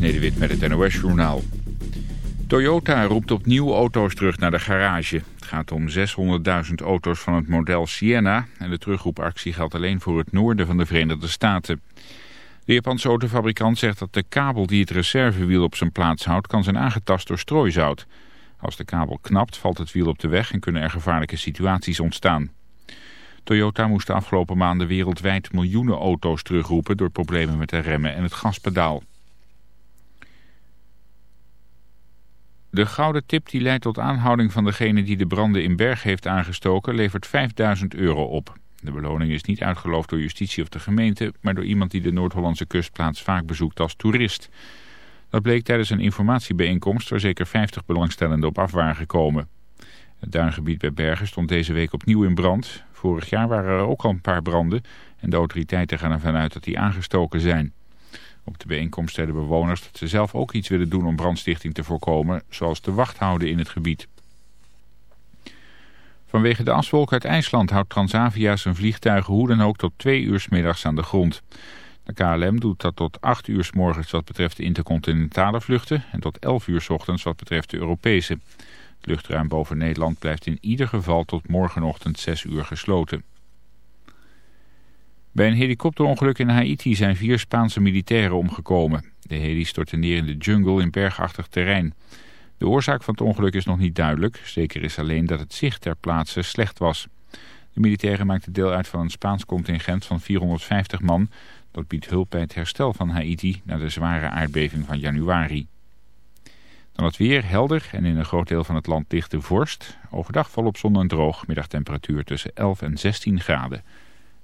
Nederwit met het NOS-journaal. Toyota roept opnieuw auto's terug naar de garage. Het gaat om 600.000 auto's van het model Sienna... en de terugroepactie geldt alleen voor het noorden van de Verenigde Staten. De Japanse autofabrikant zegt dat de kabel die het reservewiel op zijn plaats houdt... kan zijn aangetast door strooizout. Als de kabel knapt, valt het wiel op de weg en kunnen er gevaarlijke situaties ontstaan. Toyota moest de afgelopen maanden wereldwijd miljoenen auto's terugroepen... door problemen met de remmen en het gaspedaal. De gouden tip die leidt tot aanhouding van degene die de branden in Berg heeft aangestoken levert 5000 euro op. De beloning is niet uitgeloofd door justitie of de gemeente, maar door iemand die de Noord-Hollandse kustplaats vaak bezoekt als toerist. Dat bleek tijdens een informatiebijeenkomst waar zeker 50 belangstellenden op af waren gekomen. Het duingebied bij Bergen stond deze week opnieuw in brand. Vorig jaar waren er ook al een paar branden en de autoriteiten gaan ervan uit dat die aangestoken zijn. Op de bijeenkomst zeiden bewoners dat ze zelf ook iets willen doen om brandstichting te voorkomen, zoals de wacht houden in het gebied. Vanwege de aswolk uit IJsland houdt Transavia zijn vliegtuigen hoe dan ook tot twee uur middags aan de grond. De KLM doet dat tot 8 uur s morgens wat betreft de intercontinentale vluchten en tot 11 uur s ochtends wat betreft de Europese. Het luchtruim boven Nederland blijft in ieder geval tot morgenochtend 6 uur gesloten. Bij een helikopterongeluk in Haiti zijn vier Spaanse militairen omgekomen. De heli stortte neer in de jungle in bergachtig terrein. De oorzaak van het ongeluk is nog niet duidelijk. Zeker is alleen dat het zicht ter plaatse slecht was. De militairen maakten deel uit van een Spaans contingent van 450 man. Dat biedt hulp bij het herstel van Haiti na de zware aardbeving van januari. Dan het weer helder en in een groot deel van het land dichte vorst. Overdag volop zon en droog. Middagtemperatuur tussen 11 en 16 graden.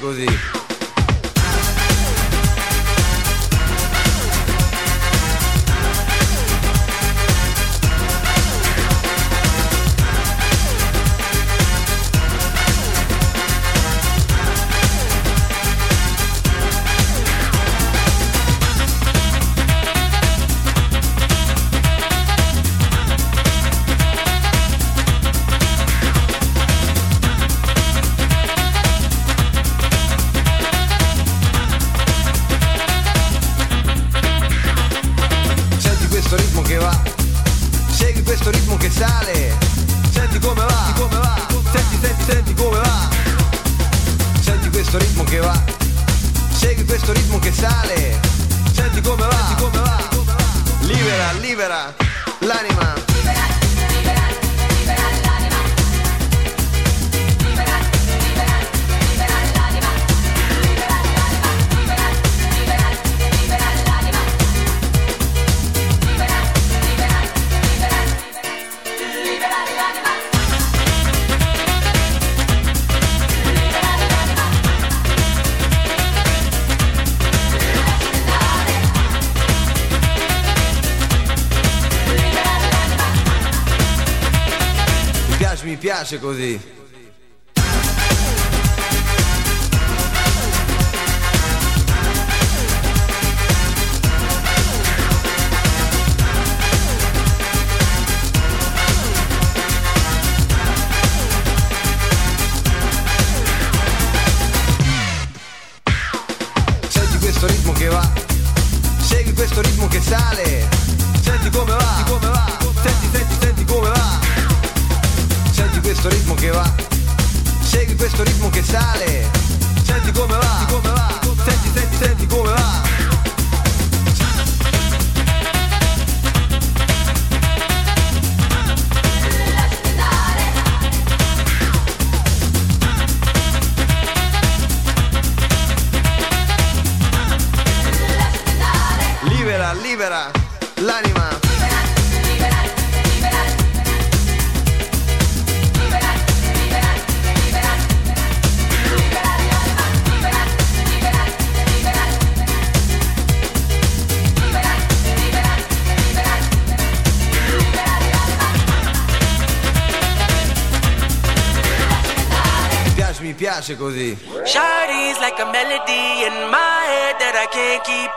Così. Piace così.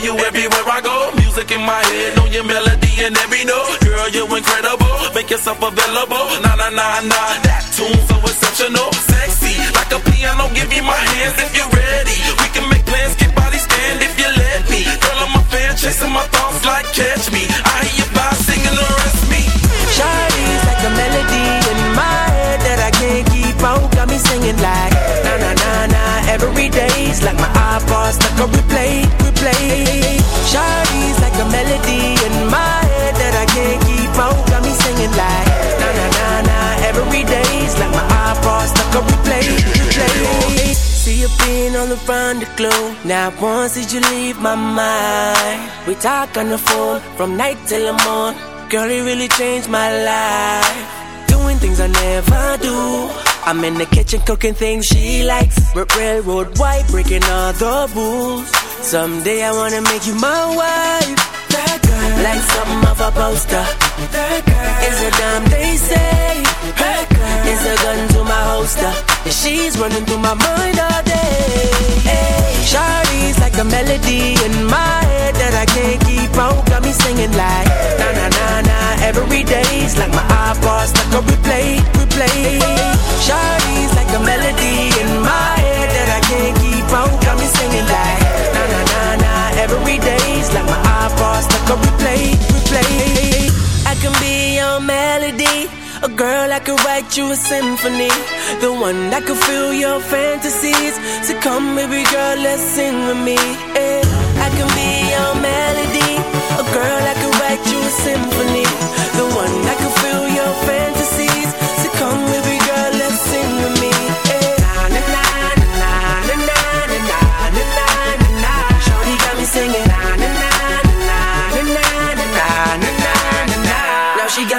Hear you everywhere I go. Music in my head, know your melody and every note. Girl, you incredible. Make yourself available. Nah, nah, nah, nah. That tune so exceptional. Sexy, like a piano. Give me my hands if you're ready. We can make plans, get body stand if you let me. Girl, I'm a fan, chasing my thoughts like catch me. Found a clue. Now once did you leave my mind? We talk on the phone from night till the morning. Girl, it really changed my life. Doing things I never do. I'm in the kitchen cooking things she likes. R railroad white, breaking all the rules. Someday I wanna make you my wife. That girl, like something off a poster. That girl is a damn they say. That girl is a gun to my holster. She's running through my mind all day. Hey, Shawty's like a melody in my head that I can't keep out. Got me singing like na na na na every day's like my iPod stuck on replay, replay. Shawty's like a melody in my head that I can't keep out. Got me singing like na na na na every day's like my stuck on replay, replay. I can be your melody. A girl I could write you a symphony. The one that could fill your fantasies. So come, baby girl, let's sing with me. Yeah. I can be your melody. A girl I could write you a symphony. The one that could fill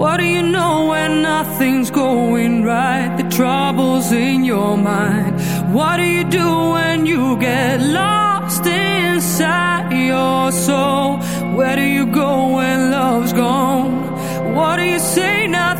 What do you know when nothing's going right? The trouble's in your mind. What do you do when you get lost inside your soul? Where do you go when love's gone? What do you say? Nothing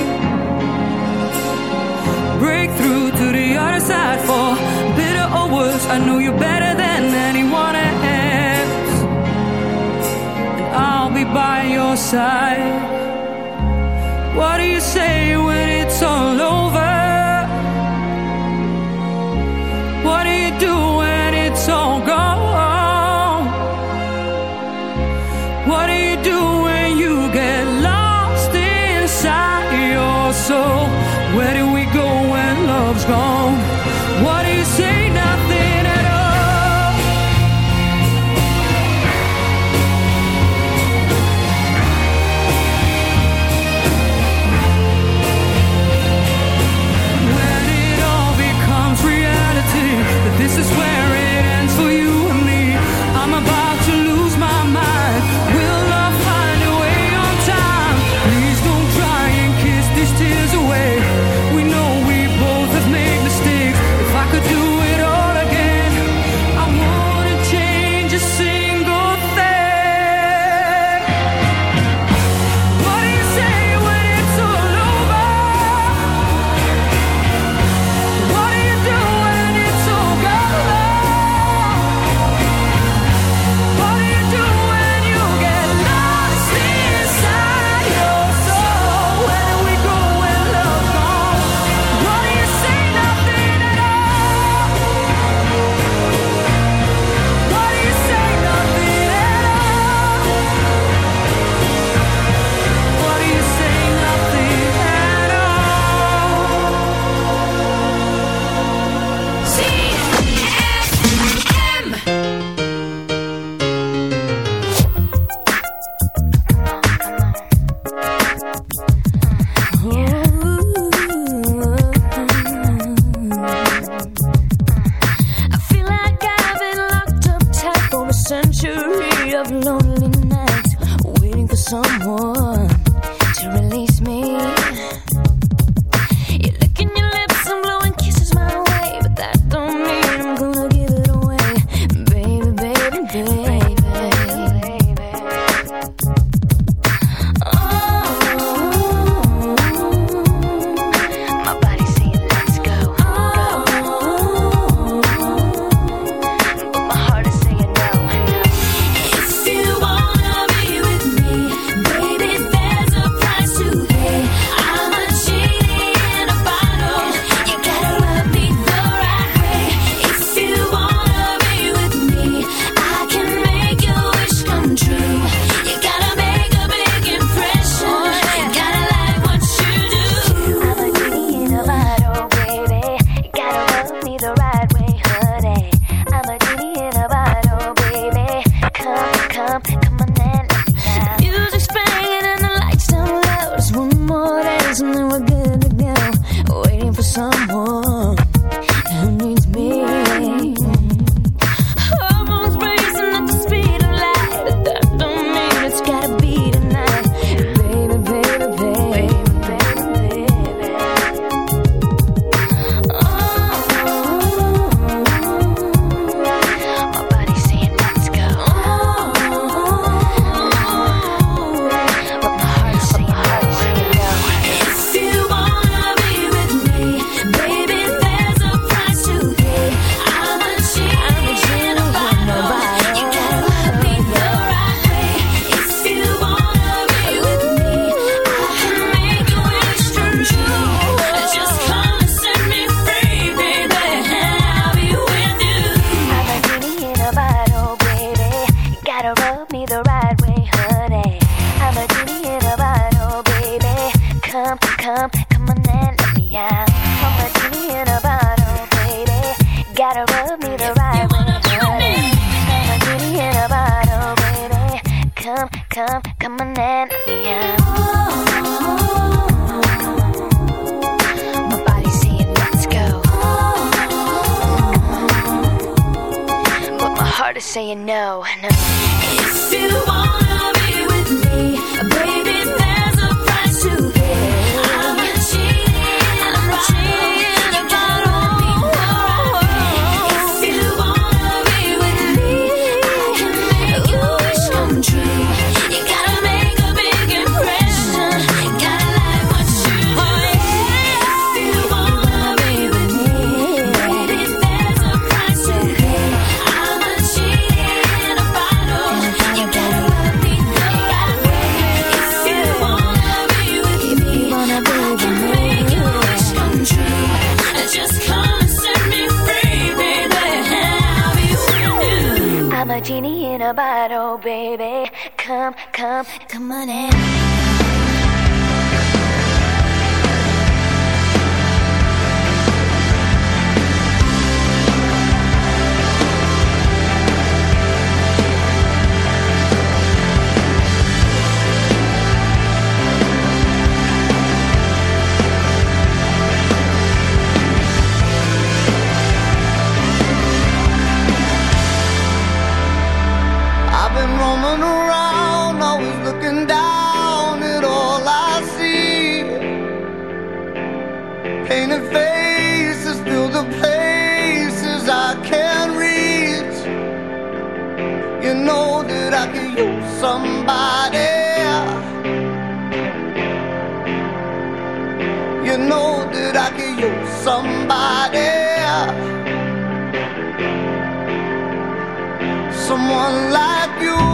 The for bitter or worse. I know you better than anyone else. And I'll be by your side. What do you say when it's all over? If you want. come, come on in. I could use somebody. You know that I could use somebody. Someone like you.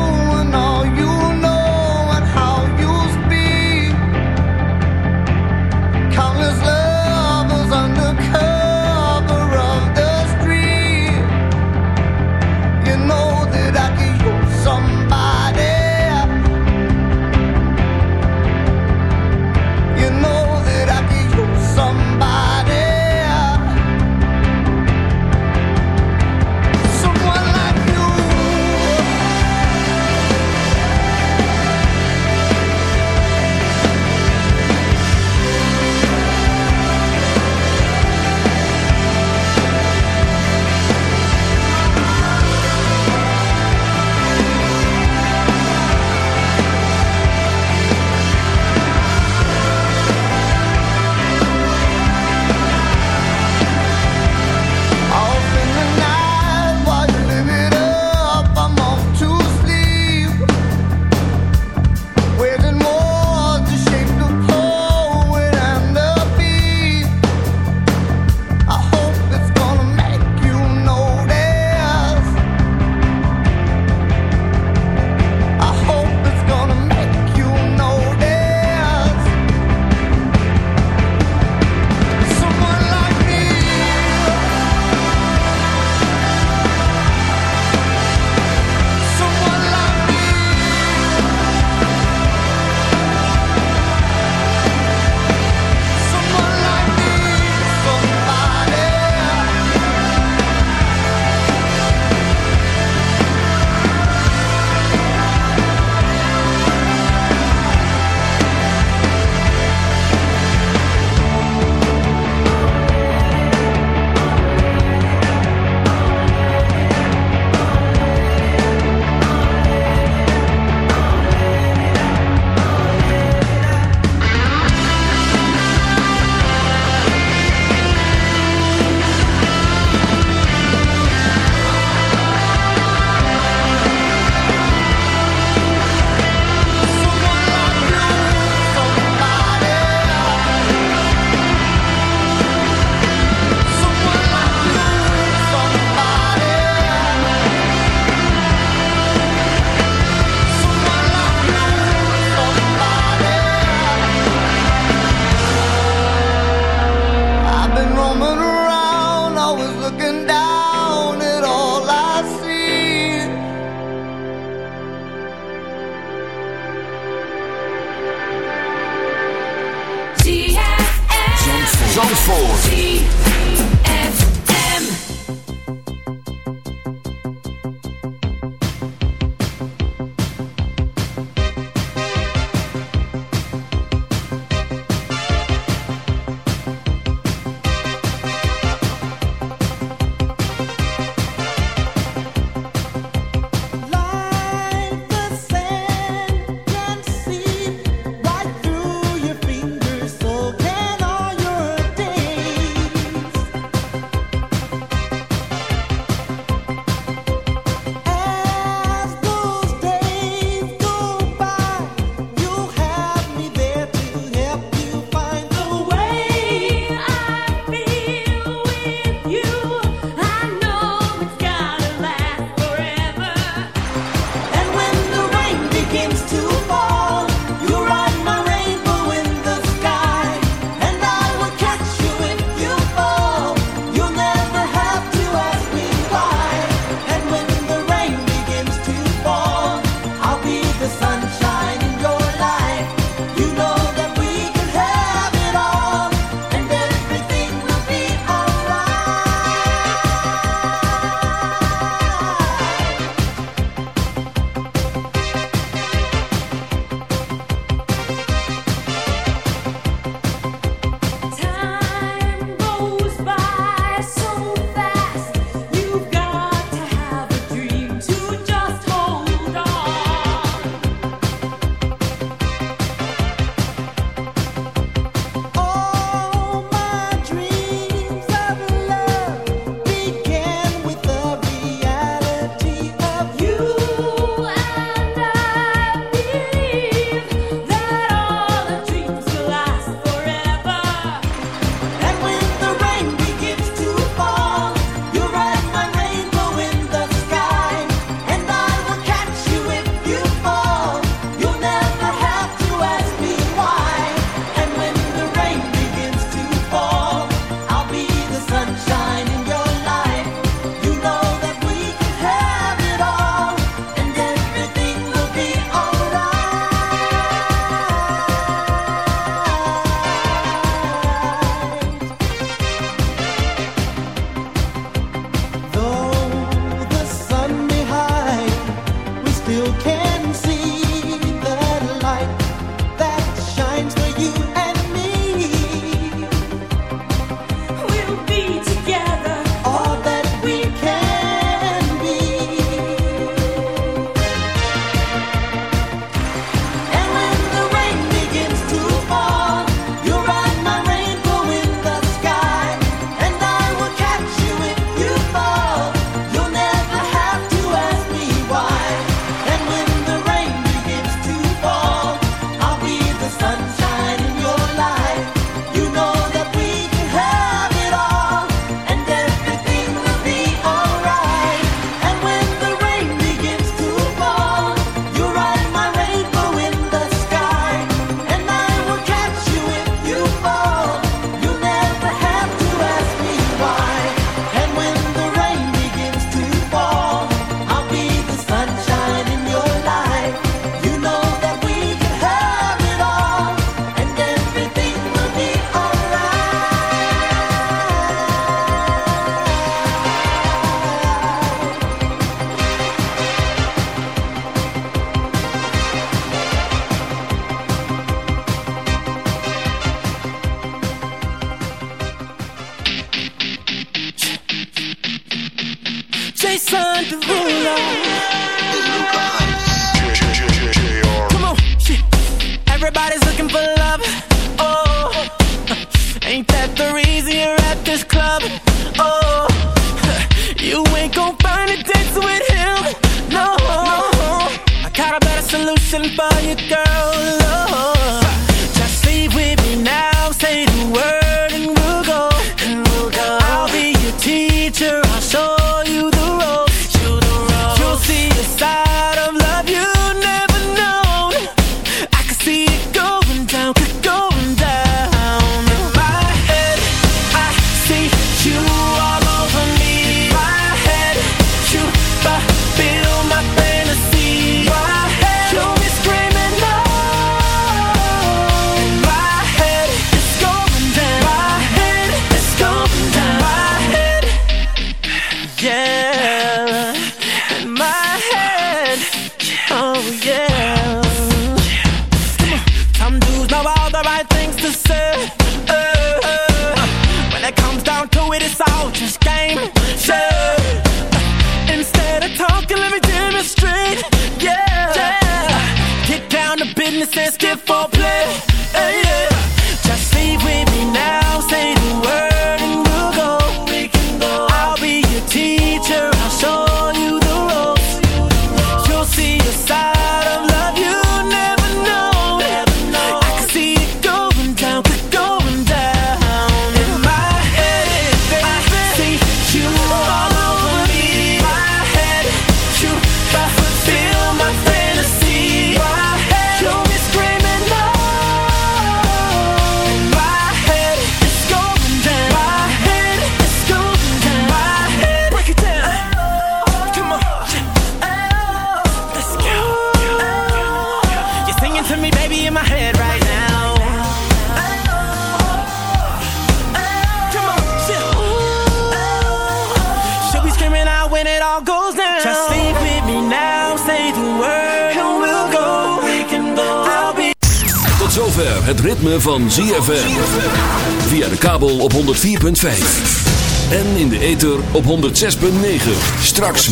Op 106.9. Straks